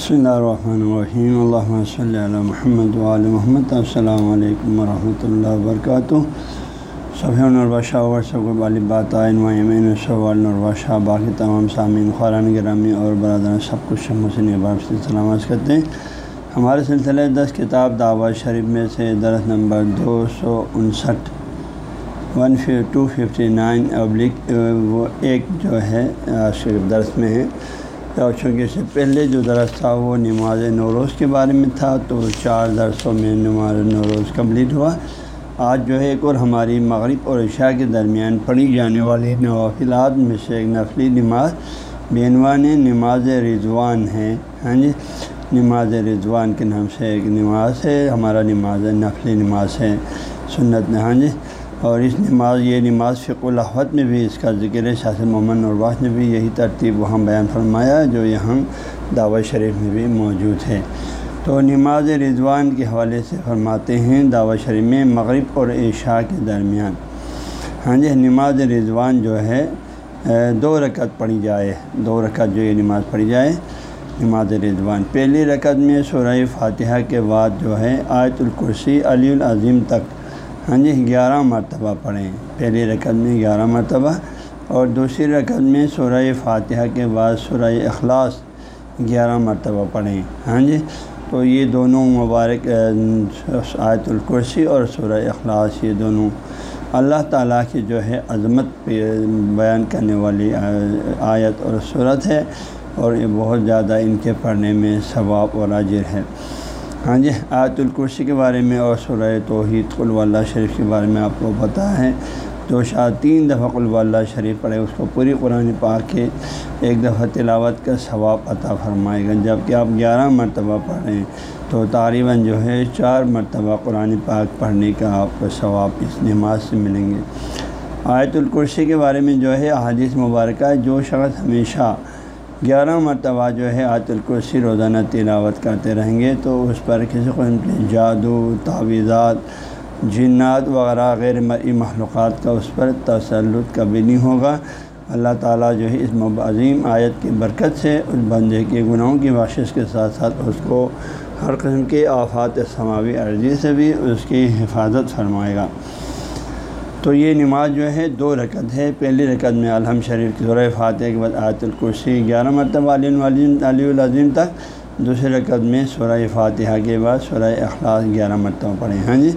بسم اللہ الرحمن الرحیم اللہ صلی اللہ محمد علیہ محمد السلام علیکم ورحمۃ اللہ وبرکاتہ صبح الرباشہ ورثہ والی بات آئین صبح باقی تمام سامعین خوران گرامی اور برادر سب کچھ حسین احباب سے سلامت کرتے ہیں ہمارے سلسلے دس کتاب دعوت شریف میں سے درخت نمبر دو سو انسٹھ ون ٹو ففٹی نائن ابلک وہ ایک جو ہے شریف درس میں ہے اور چونکہ اس سے پہلے جو درس تھا وہ نماز نوروز کے بارے میں تھا، تو چار درسوں میں نماز نوروز کمپلیٹ ہوا۔ آج جو ہے ایک اور ہماری مغرب اور عشاء کے درمیان پڑھی جانے والی نوافلات میں سے ایک نفلی نماز۔ بینوان نماز رضوان ہے۔ ہاں جی نماز رضوان کے نام سے ایک نماز ہے، ہمارا نماز نفلی نماز ہے، سنت ہاں جی اور اس نماز، یہ نماز فق الحوت میں بھی اس کا ذکر ہے، شاہ محمد نرواز نے بھی یہی ترتیب وہاں بیان فرمایا جو یہاں دعوت شریف میں بھی موجود ہے۔ تو نماز رضوان کے حوالے سے فرماتے ہیں دعوت شریف میں مغرب اور عشاء کے درمیان۔ ہاں جی نماز رضوان جو ہے دو رکعت پڑھی جائے۔ دو رکعت جو یہ نماز پڑھی جائے، نماز رضوان۔ پہلی رکعت میں سورہ فاتحہ کے بعد جو ہے، آیت الکرسی علی العظیم تک ہاں جی گیارہ مرتبہ پڑھیں۔ پہلی رکعت میں گیارہ مرتبہ اور دوسری رکعت میں سورہ فاتحہ کے بعد سورہ اخلاص گیارہ مرتبہ پڑھیں۔ ہاں جی تو یہ دونوں مبارک آیت الکرسی اور سورہ اخلاص یہ دونوں اللہ تعالیٰ کی جو ہے عظمت بیان کرنے والی آیت اور صورت ہے اور یہ بہت زیادہ ان کے پڑھنے میں ثواب اور اجر ہے۔ ہاں جی آیت الکرسی کے بارے میں اور سورہ توحید قلو اللہ شریف کے بارے میں آپ کو پتہ ہے۔ جو شاہ تین دفعہ قلو اللہ شریف پڑھے، اس کو پوری قرآن پاک کے ایک دفعہ تلاوت کا ثواب عطا فرمائے گا۔ جبکہ آپ گیارہ مرتبہ پڑھیں تو طالباً جو ہے چار مرتبہ قرآن پاک پڑھنے کا آپ کو ثواب اس نماز سے ملیں گے۔ آیت الکرسی کے بارے میں جو ہے احادیث مبارکہ جو شخص ہمیشہ گیارہ مرتبہ جو ہے آیت الکرسی روزانہ تلاوت کرتے رہیں گے تو اس پر کسی قسم کے جادو، تعویذات، جنات وغیرہ غیر مرئی معلومات کا اس پر تسلط کبھی نہیں ہوگا۔ اللہ تعالیٰ جو ہے اس عظیم آیت کی برکت سے اس بندے کے گناہوں کی بخشش کے ساتھ ساتھ اس کو ہر قسم کے آفات سماوی عرضی سے بھی اس کی حفاظت فرمائے گا۔ تو یہ نماز جو ہے دو رکعت ہے۔ پہلی رکعت میں الحم شریف کی ذرۂ فاتح کے بعد آیت الکرسی گیارہ مرتبہ علی علی العظیم تک۔ دوسری رکعت میں سورہ فاتحہ کے بعد سورہ اخلاص گیارہ مرتبہ پڑھیں۔ ہاں جی۔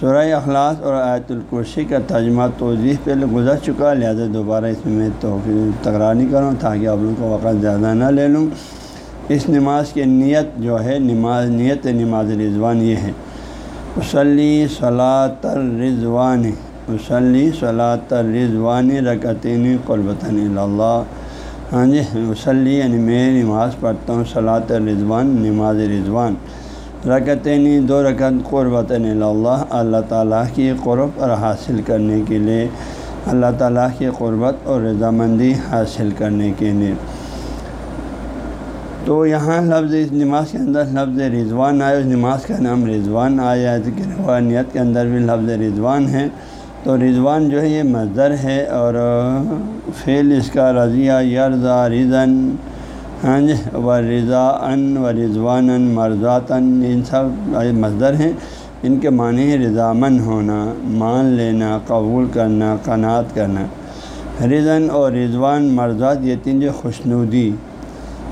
سورہ اخلاص اور آیت الکرسی کا ترجمہ توضیح پہلے گزر چکا لہٰذا دوبارہ اس میں میں تو تکرار نہیں کروں تاکہ آپ لوگوں کو وقت زیادہ نہ لے لوں۔ اس نماز کی نیت جو ہے، نماز نیت نماز رضوان یہ ہے۔ وسلی صلاح تر رضوان وسلی صلاۃ رضوان۔ رکعتین قربتاً تو رضوان جو ہے یہ مزدر ہے اور فعل اس کا رضیہ یرزا رضن ہاں جی و رضا ان و رضوان مرضاتن ان سب مزدر ہیں۔ ان کے معنی رضامن ہونا، مان لینا، قبول کرنا، قناعت کرنا۔ رضن اور رضوان مرضات یہ تین جو خوشنودی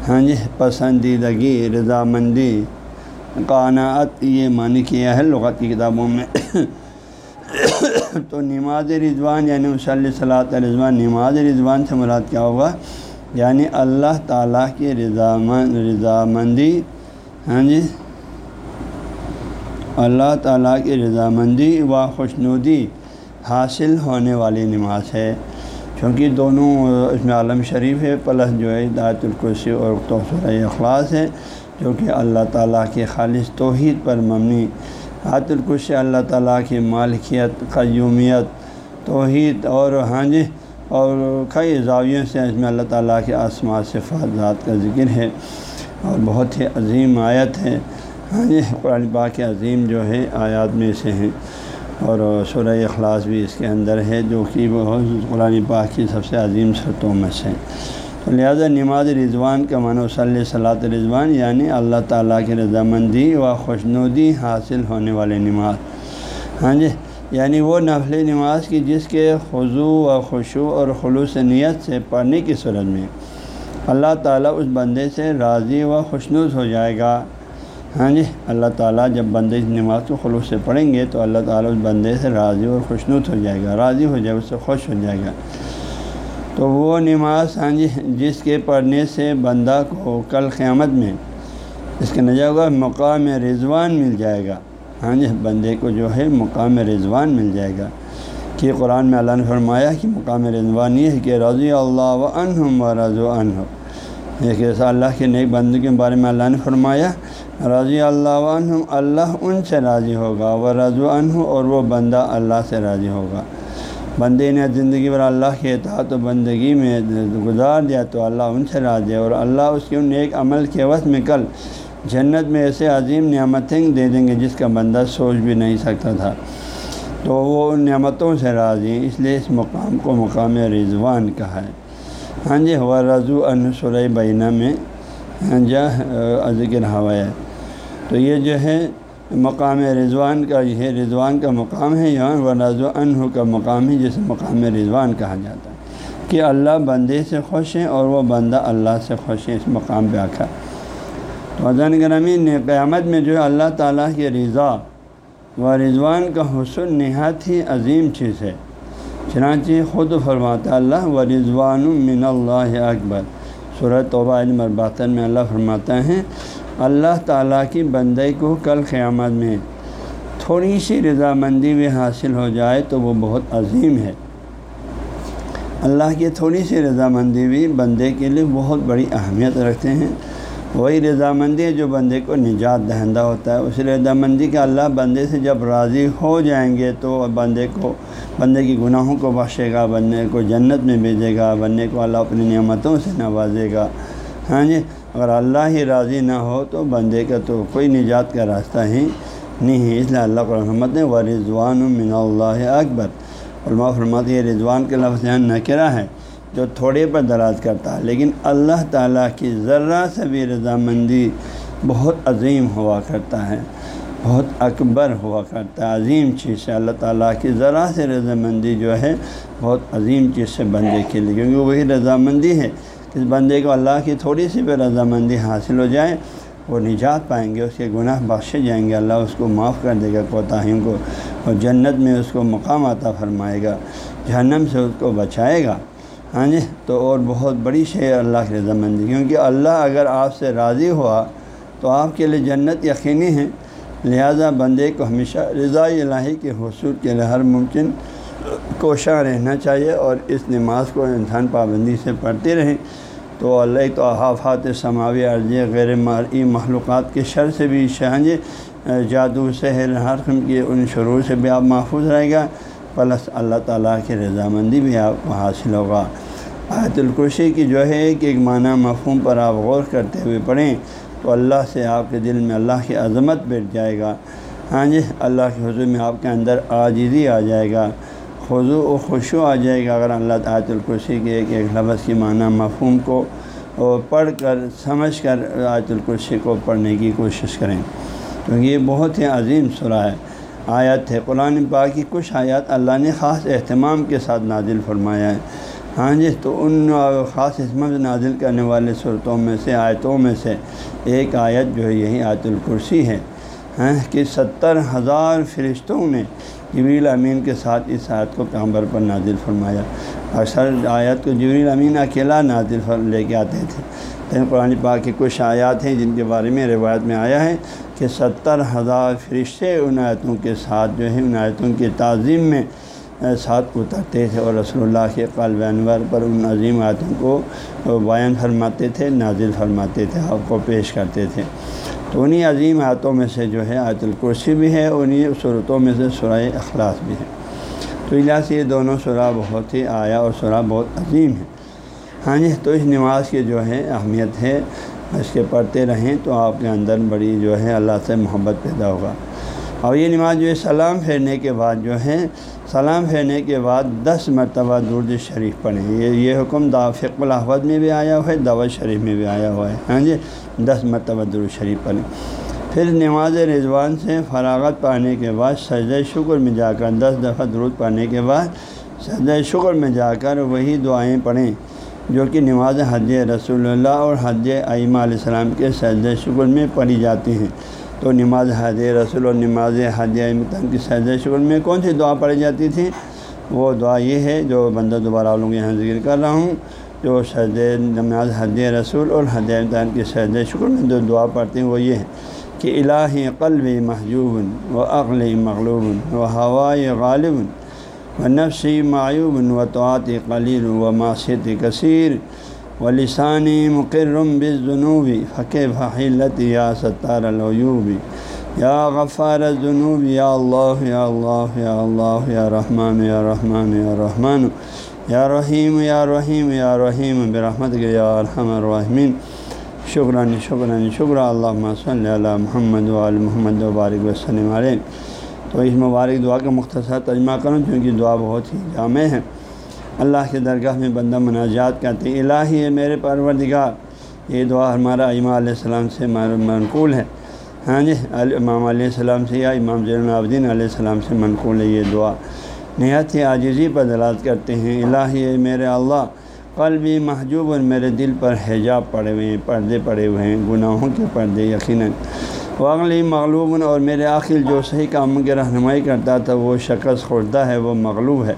ہاں جی پسندیدگی، رضامندی، قناعت، یہ معنی کیا ہے لغت کی کتابوں میں۔ تو نماز رضوان یعنی وصلی صلاح رضوان نماز رضوان سے مراد کیا ہوگا؟ یعنی اللہ تعالیٰ کی رضامند رضامندی ہاں جی؟ اللہ تعالیٰ کی رضامندی و خوشنودی حاصل ہونے والی نماز ہے۔ چونکہ دونوں اس میں عالم شریف ہے، پلس جو ہے دایت القرسی اور توسر اخلاص ہے، جو کہ اللہ تعالیٰ کے خالص توحید پر مبنی حت الکش اللہ تعالیٰ کی مالکیت، قیومیت، توحید اور ہاں جی اور کئی زاویوں سے اس میں اللہ تعالیٰ کے آسما صفات، ذات کا ذکر ہے اور بہت ہی عظیم آیت ہے۔ ہاں جی قرآن پاک کے عظیم جو ہے، آیات میں سے ہیں اور سورہ اخلاص بھی اس کے اندر ہے، جو کہ بہت قرآن پاک کی سب سے عظیم صورتوں میں سے لہٰذا نماز رضوان کا من صلی صلاۃ رضوان یعنی اللہ تعالیٰ کی رضامندی و خوشنودی حاصل ہونے والے نماز۔ ہاں جی؟ یعنی وہ نفل نماز کی جس کے خضو و خوشو اور خلوص نیت سے پڑھنے کی صورت میں اللہ تعالیٰ اس بندے سے راضی و خوشنود ہو جائے گا۔ ہاں جی؟ اللہ تعالیٰ جب بندے اس نماز کو خلوص سے پڑھیں گے تو اللہ تعالیٰ اس بندے سے راضی اور خوشنود ہو جائے گا، راضی ہو جائے گا، اس سے خوش ہو جائے گا۔ تو وہ نماز ہاں جی جس کے پڑھنے سے بندہ کو کل قیامت میں اس کے نجا ہوگا، مقام رضوان مل جائے گا۔ ہاں جی بندے کو جو ہے، مقام رضوان مل جائے گا۔ کہ قرآن میں اللہ نے فرمایا کہ مقام رضوان یہ ہے کہ رضی اللہ و عنہم و رضو عنہ۔ ایک ایسا اللہ کے نیک بندوں کے بارے میں اللہ نے فرمایا، رضی اللہ عنہ اللہ ان سے راضی ہوگا وہ رضو عنہ اور وہ بندہ اللہ سے راضی ہوگا۔ بندے نے زندگی بھر اللہ کے اطاعت و بندگی میں گزار دیا تو اللہ ان سے راضی ہے اور اللہ اس کے ان ایک عمل کے وقت میں کل جنت میں ایسے عظیم نعمتیں دے دیں گے جس کا بندہ سوچ بھی نہیں سکتا تھا۔ تو وہ ان نعمتوں سے راضی ہیں، اس لیے اس مقام کو مقام رضوان کہا ہے۔ ہاں جی ہوا رضو ان بینہ میں جا ذکر ہوا ہے۔ تو یہ جو ہے مقام رضوان کا یہ رضوان کا مقام ہے یہاں و رضو انہ کا مقام ہے جسے مقام رضوان کہا جاتا ہے۔ کہ اللہ بندے سے خوش ہیں اور وہ بندہ اللہ سے خوش ہے اس مقام پہ آخر تو حضان گرامی نے قیامت میں جو ہے اللہ تعالیٰ کی رضا و رضوان کا حسن نہایت ہی عظیم چیز ہے۔ چنانچہ خود فرماتا اللہ، و رضوان من اللہ اکبر۔ صورت توبہ علم الباطن میں اللہ فرماتا ہے اللہ تعالیٰ کی بندے کو کل قیامت میں تھوڑی سی رضامندی بھی حاصل ہو جائے تو وہ بہت عظیم ہے۔ اللہ کی تھوڑی سی رضامندی بھی بندے کے لیے بہت بڑی اہمیت رکھتے ہیں۔ وہی رضامندی ہے جو بندے کو نجات دہندہ ہوتا ہے۔ اس رضامندی کا اللہ بندے سے جب راضی ہو جائیں گے تو بندے کو، بندے کی گناہوں کو بخشے گا، بندے کو جنت میں بھیجے گا، بندے کو اللہ اپنی نعمتوں سے نوازے گا۔ ہاں جی؟ اگر اللہ ہی راضی نہ ہو تو بندے کا تو کوئی نجات کا راستہ ہی نہیں ہے۔ اس لیے اللہ کو رحمت و رضوان من اللہ اکبر۔ علماء فرمات یہ رضوان کے لفظ یہاں نہ ہے، جو تھوڑے پر دراز کرتا ہے۔ لیکن اللہ تعالیٰ کی ذرہ سے بھی رضامندی بہت عظیم ہوا کرتا ہے۔ بہت اکبر ہوا کرتا ہے۔ عظیم چیز سے اللہ تعالیٰ کی ذرا سے رضامندی جو ہے، بہت عظیم چیز سے بندے کے لیے، کیونکہ وہی رضامندی ہے۔ اس بندے کو اللہ کی تھوڑی سی بھی رضامندی حاصل ہو جائے، وہ نجات پائیں گے، اس کے گناہ بخشے جائیں گے۔ اللہ اس کو معاف کر دے گا، کوتاہیوں کو، اور جنت میں اس کو مقام عطا فرمائے گا، جہنم سے اس کو بچائے گا۔ ہاں جی؟ تو اور بہت بڑی شے اللہ کی رضامندی، کیونکہ اللہ اگر آپ سے راضی ہوا تو آپ کے لیے جنت یقینی ہے۔ لہذا بندے کو ہمیشہ رضاء الہی کے حصول کے لیے ہر ممکن کوشاں رہنا چاہیے اور اس نماز کو انسان پابندی سے پڑھتے رہیں۔ تو اللہ تو احافات سماوی عرضی غیر مارئی معلومات کے شر سے بھی شہنج جادو، سحر، ہر قسم کے ان شروع سے بھی آپ محفوظ رہے گا۔ پلس اللہ تعالیٰ کی رضامندی بھی آپ کو حاصل ہوگا۔ آیت الکرسی کی جو ہے کہ ایک معنی مفہوم پر آپ غور کرتے ہوئے پڑھیں تو اللہ سے آپ کے دل میں اللہ کی عظمت بیٹھ جائے گا۔ ہاں جی اللہ کے حضور میں آپ کے اندر عاجزی آ جائے گا۔ خضو و خوشو آ جائے گا اگر اللہ آیت الکرسی کے ایک ایک لفظ کی معنی مفہوم کو پڑھ کر سمجھ کر آیت الکرسی کو پڑھنے کی کوشش کریں۔ کیونکہ یہ بہت ہی عظیم سرا ہے۔ آیت ہے۔ قرآن پاک کی کچھ آیات اللہ نے خاص اہتمام کے ساتھ نازل فرمایا ہے۔ ہاں جی تو ان خاص عصمت نازل کرنے والے صورتوں میں سے، آیتوں میں سے ایک آیت جو ہے، یہی آیت الکرسی ہے۔ ہاں کہ ستر ہزار فرشتوں نے جبریل امین کے ساتھ اس آیت کو پیغمبر پر نازل فرمایا۔ اکثر آیت کو جبریل امین اکیلا نازل فر لے کے آتے تھے۔ لیکن قرآن پاک کی کچھ آیات ہیں جن کے بارے میں روایت میں آیا ہے کہ ستر ہزار فرشتے ان آیتوں کے ساتھ جو ہے ان آیتوں کی تعظیم میں ساتھ اترتے تھے اور رسول اللہ کے قلب انور پر ان عظیم آیتوں کو بیان فرماتے تھے، نازل فرماتے تھے، آپ کو پیش کرتے تھے۔ تو انہیں عظیم آیتوں میں سے جو ہے آیت الکرسی بھی ہے انہیں صورتوں میں سے سرائے اخلاص بھی ہے۔ تو سے یہ دونوں سرا بہت ہی آیا اور سرا بہت عظیم ہے۔ ہاں جی تو اس نماز کی جو ہے اہمیت ہے، اس کے پڑھتے رہیں تو آپ کے اندر بڑی جو ہے اللہ سے محبت پیدا ہوگا۔ اور یہ نماز جو ہے سلام پھیرنے کے بعد جو ہے سلام پھیرنے کے بعد دس مرتبہ درد شریف پڑھیں۔ یہ یہ حکم دا فق الحفظ میں بھی آیا ہوا ہے، دعوت شریف میں بھی آیا ہوا ہے۔ ہاں جی؟ دس مرتبہ درد شریف پڑھیں۔ پھر نماز رضوان سے فراغت پانے کے بعد سجدہ شکر میں جا کر دس دفعہ درود پانے کے بعد سجدہ شکر میں جا کر وہی دعائیں پڑھیں، جو کہ نماز حج رسول اللہ اور حج ائمہ علیہ السلام کے سجدہ شکر میں پڑھی جاتی ہیں۔ تو نماز حج رسول اور نماز حج ائمتان کی سجدہ شکر میں کون سی دعا پڑھی جاتی تھی؟ وہ دعا یہ ہے جو بندہ دوبارہ لوگ یہاں ذکر کر رہا ہوں، جو سجد نماز حج رسول اور حج امتحان کی سجدہ شکر میں جو دعا پڑھتے ہیں، وہ یہ ہے کہ الہی قلب محجوب و عقل مغلوب و ہوائے غالب و نفسی معیوب و توعت قلیل و معاشت کثیر و لسانی مقرم بنوبی فقِ بحیلت یا ستار العیوبی یا غفار جنوب یا اللہ یا اللہ یا اللہ، یا رحمان یا رحمان یا رحمان. یا رحیم یا رحیم یا رحیم برحمت یا الحم الرحمین شکران شکران، شکر. اللہ صلی اللہ محمد وال محمد وبارک وسلم علیہ. تو اس مبارک دعا کا مختصر ترجمہ کروں کیونکہ دعا بہت ہی جامع ہے۔ اللہ کے درگاہ میں بندہ مناجات کرتے ہیں۔ الہی ہے میرے پروردگار۔ یہ دعا ہمارا امام علیہ السلام سے منقول ہے۔ ہاں جی امام علیہ السلام سے یا امام زین العابدین علیہ السلام سے منقول ہے یہ دعا۔ نہایت ہی عاجزی پر دلات کرتے ہیں۔ الہی ہے میرے اللہ۔ قلبی محجوب اور میرے دل پر حجاب پڑے ہوئے ہیں، پردے پڑے ہوئے ہیں، گناہوں کے پردے یقیناً۔ واغلی مغلوب اور میرے آخر جو صحیح کاموں کی رہنمائی کرتا تھا، وہ شخص خوردہ ہے، وہ مغلوب ہے۔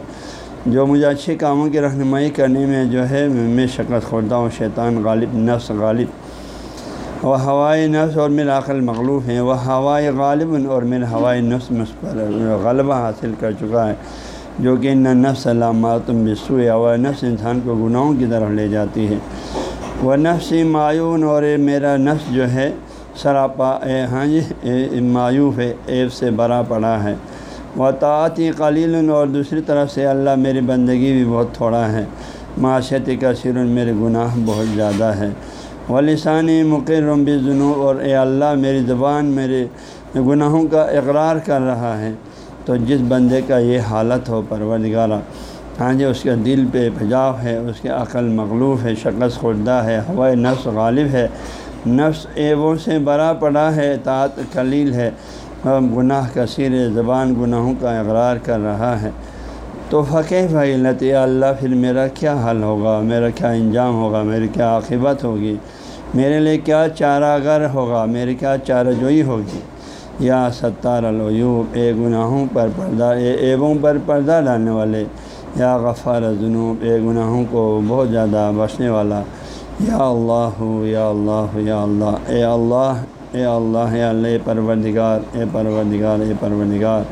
جو مجھے اچھے کاموں کی رہنمائی کرنے میں جو ہے، میں شکست خوردہ ہوں، شیطان غالب، نفس غالب۔ وہ ہوائے نفس اور میرا عقل مغلوب ہیں۔ وہ ہوائے غالب اور میرا ہوائے نفس مس پر غلبہ حاصل کر چکا ہے، جو کہ نہ نفس علامات بسو یا وہ نفس انسان کو گناہوں کی طرف لے جاتی ہے۔ وہ نفس معیون اور میرا نفس جو ہے، سراپا ہاں جی معیوف ہے ایب سے بڑا پڑا ہے۔ وہ تعاطی قلیل اور دوسری طرف سے اللہ میری بندگی بھی بہت تھوڑا ہے۔ معاشیتی کا سر میرے گناہ بہت زیادہ ہے۔ وہ لسانی مقرم بزنو اور اے اللہ میری زبان میرے گناہوں کا اقرار کر رہا ہے۔ تو جس بندے کا یہ حالت ہو پروردگارہ ہاں جی اس کے دل پہ بھجاؤ ہے، اس کے عقل مغلوف ہے شکص خوردہ ہے، ہوائے نفس غالب ہے۔ نفس ایبوں سے بڑا پڑا ہے تعت خلیل ہے۔ گناہ کثیر زبان گناہوں کا اقرار کر رہا ہے۔ تو فقہ بھائی لطیہ اللہ، پھر میرا کیا حل ہوگا؟ میرا کیا انجام ہوگا؟ میری کیا عاقبت ہوگی؟ میرے لیے کیا چارہ گر ہوگا؟ میری کیا چارہ جوئی ہوگی؟ یا ستار العیوب، اے گناہوں پر پردہ، اے ایبوں پر پردہ ڈالنے والے، یا غفار جنوب اے گناہوں کو بہت زیادہ بچنے والا۔ یا اللہ یا اللہ یا اللہ، اے اللہ اے اللہ اے اللہ، اے پروردگار اے پروردگار اے پروردگار۔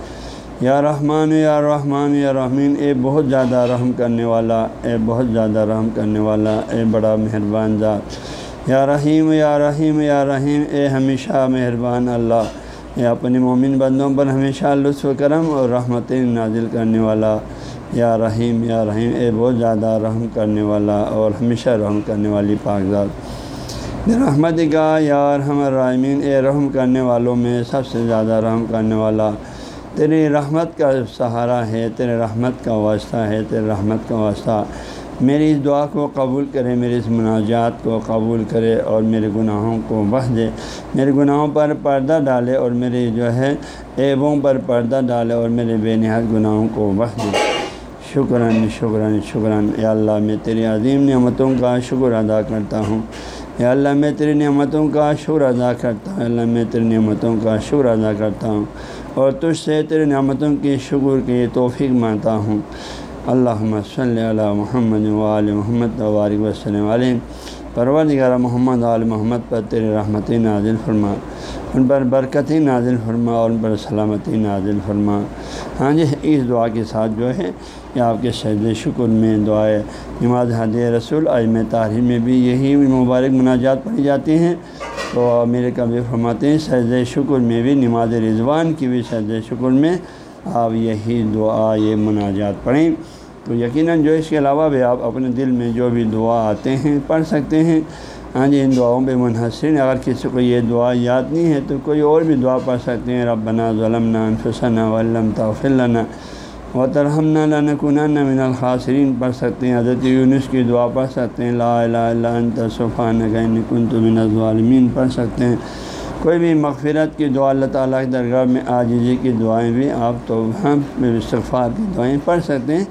یا رحمان یا رحمان، یا رحمین، اے بہت زیادہ رحم کرنے والا، اے بہت زیادہ رحم کرنے والا، اے بڑا مہربان ذات۔ یا رحیم یا رحیم یا رحیم، اے ہمیشہ مہربان اللہ۔ یا اپنے مومن بندوں پر ہمیشہ لطف کرم اور رحمت نازل کرنے والا۔ یا رحیم یا رحیم، اے بہت زیادہ رحم کرنے والا اور ہمیشہ رحم کرنے والی پاکزاد رحمت کا یا رحم الرحمین اے رحم کرنے والوں میں سب سے زیادہ رحم کرنے والا۔ تیری رحمت کا سہارا ہے تیرے رحمت کا واسطہ ہے تیرے رحمت کا واسطہ۔ میری اس دعا کو قبول کرے، میری اس مناجات کو قبول کرے اور میرے گناہوں کو بہ دے۔ میرے گناہوں پر پردہ ڈالے اور میرے جو ہے ایبوں پر پردہ ڈالے اور میرے بے نہایت گناہوں کو بہ دے۔ شکراً شکراً شکراً۔ یا اللہ، میں تیری عظیم نعمتوں کا شکر ادا کرتا ہوں۔ یا اللہ میں تیری نعمتوں کا شکر ادا کرتا ہوں اللہ میں تیری نعمتوں کا شکر ادا کرتا ہوں۔ اور تجھ سے تیرے نعمتوں کی شکر کی توفیق مانتا ہوں۔ اللہ صلی علی محمد وعلی محمد وبارک وسلم علیہ۔ پروردگار محمد علیہ محمد پر تیرے رحمت نازل فرما۔ ان پر برکتی نازل فرما اور ان پر سلامتی نازل فرما۔ ہاں جی اس دعا کے ساتھ جو ہے، یہ آپ کے شہد شکر میں دعائے نماز حد رسول عیم تاریخ میں بھی یہی مبارک مناجات پڑھی جاتی ہیں۔ تو میرے کبھی فرماتے ہیں سجد شکر میں بھی، نماز رضوان کی بھی سجد شکر میں آپ یہی دعا، یہ مناجات پڑھیں۔ تو یقیناً جو اس کے علاوہ بھی آپ اپنے دل میں جو بھی دعا آتے ہیں، پڑھ سکتے ہیں۔ ہاں جی ان دعاؤں پہ منحصر اگر کسی کو یہ دعا یاد نہیں ہے تو کوئی اور بھی دعا پڑھ سکتے ہیں۔ رب بنا ظلم نا انفسنا ولم توفلنا و ترہم نہ من الخاصرین پڑھ سکتے ہیں۔ حضرت یونس کی دعا پڑھ سکتے ہیں۔ لا الہ الا انت صفان کنت من الظالمین پڑھ سکتے ہیں۔ کوئی بھی مغفرت کی دعا، اللہ تعالیٰ کی درگاہ میں آجزی کی دعائیں بھی آپ تو ہم استغفار کی دعائیں پڑھ سکتے ہیں۔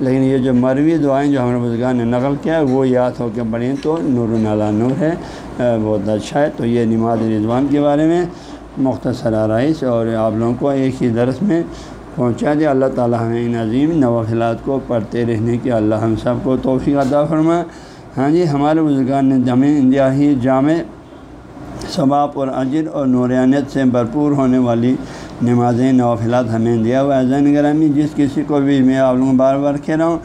لیکن یہ جو مروی دعائیں جو ہمارے بزرگان نے نقل کیا وہ یاد ہو کے پڑھیں تو نور نالا نور ہے بہت اچھا ہے۔ تو یہ نماز رضوان کے بارے میں مختصر آرائش اور آپ لوگوں کو ایک ہی درس میں پہنچا دیا اللہ تعالیٰ ہمیں ان عظیم نوافلات کو پڑھتے رہنے کی اللہ ہم سب کو توفیق عطا فرما ہاں جی ہمارے بزرگان نے جامع انتہائی جامع ثباب اور اجر اور نورانیت سے بھرپور ہونے والی نمازیں، نوافلات ہمیں دیا ہوا زین گرامی، جس کسی کو بھی میں آپ لوگوں بار بار کہہ رہا ہوں،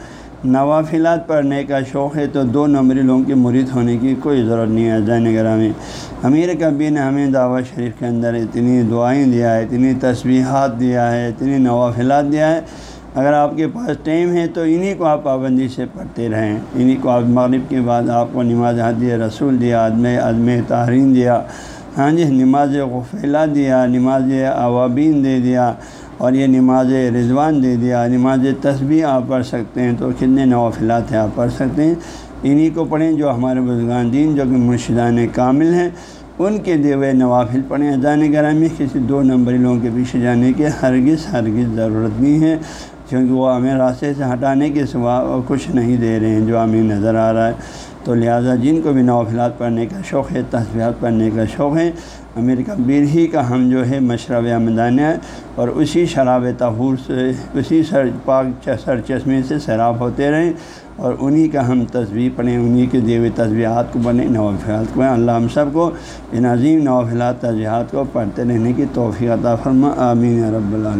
نوافلات پڑھنے کا شوق ہے تو دو نمبری لوگوں کی مرید ہونے کی کوئی ضرورت نہیں ہے۔ زین گرامی، امیر کبھی نے ہمیں دعوت شریف کے اندر اتنی دعائیں دیا ہے، اتنی تصویحات دیا ہے، اتنی نوافلات دیا ہے۔ اگر آپ کے پاس ٹائم ہے تو انہیں کو آپ پابندی سے پڑھتے رہیں۔ انہیں کو آپ مغرب کے بعد آپ کو نماز حدیہ رسول دیا، عدم عدم تحرین دیا۔ ہاں جی نماز غفیلہ دیا، نماز عوابین دے دیا اور یہ نماز رضوان دے دیا، نماز تسبیح آپ پڑھ سکتے ہیں تو کتنے نوافلات ہیں آپ پڑھ سکتے ہیں؟ انہیں کو پڑھیں جو ہمارے بزرگان دین، جو کہ مرشدان کامل ہیں، ان کے دیے ہوئے نوافل پڑھیں۔ اذان گرامی کسی دو نمبری لوگوں کے پیچھے جانے کی ہرگز ہرگز ضرورت نہیں ہے، کیونکہ وہ ہمیں راستے سے ہٹانے کے سوا کچھ نہیں دے رہے ہیں، جو ہمیں نظر آ رہا ہے۔ تو لہٰذا جن کو بھی نوافلات پڑھنے کا شوق ہے تصویرات پڑھنے کا شوق ہے، امیر کبیر ہی کا ہم جو ہے مشرب آمدانہ ہے اور اسی شراب تحور سے، اسی سر پاک سر چشمے سے سیراب ہوتے رہیں اور انہی کا ہم تصویر پڑھیں، انہی کے دیوے تصویرات کو بنیں، نوافلات کو اللہ ہم سب کو ان عظیم نوافلات تجزیہات کو پڑھتے رہنے کی توفیع عطا فرما، آمین رب العالمین۔